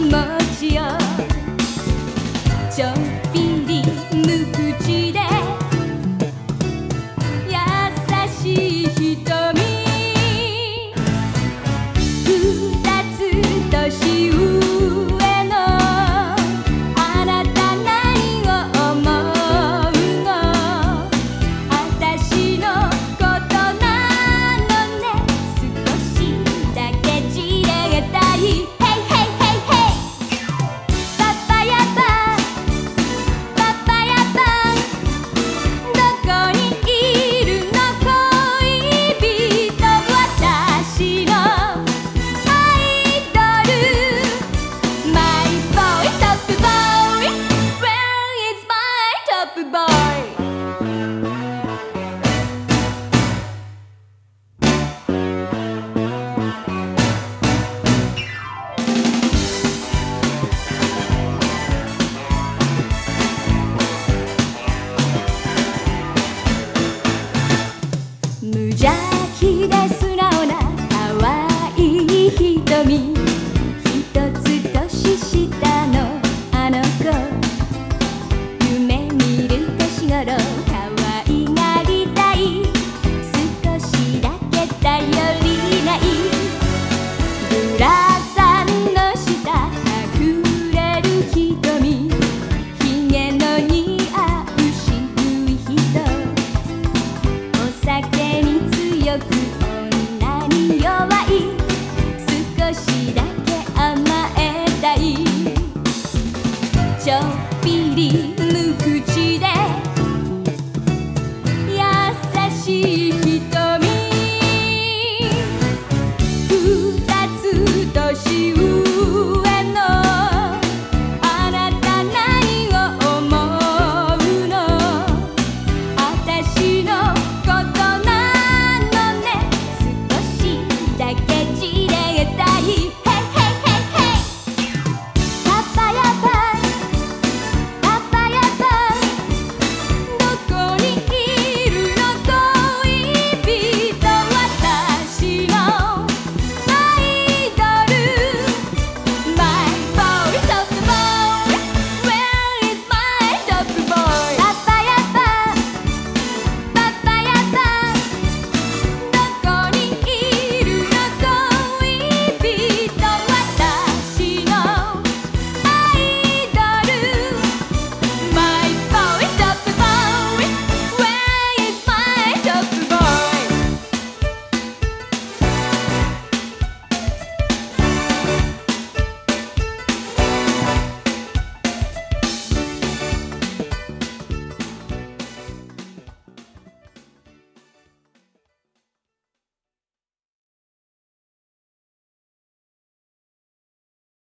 街や。ちゃん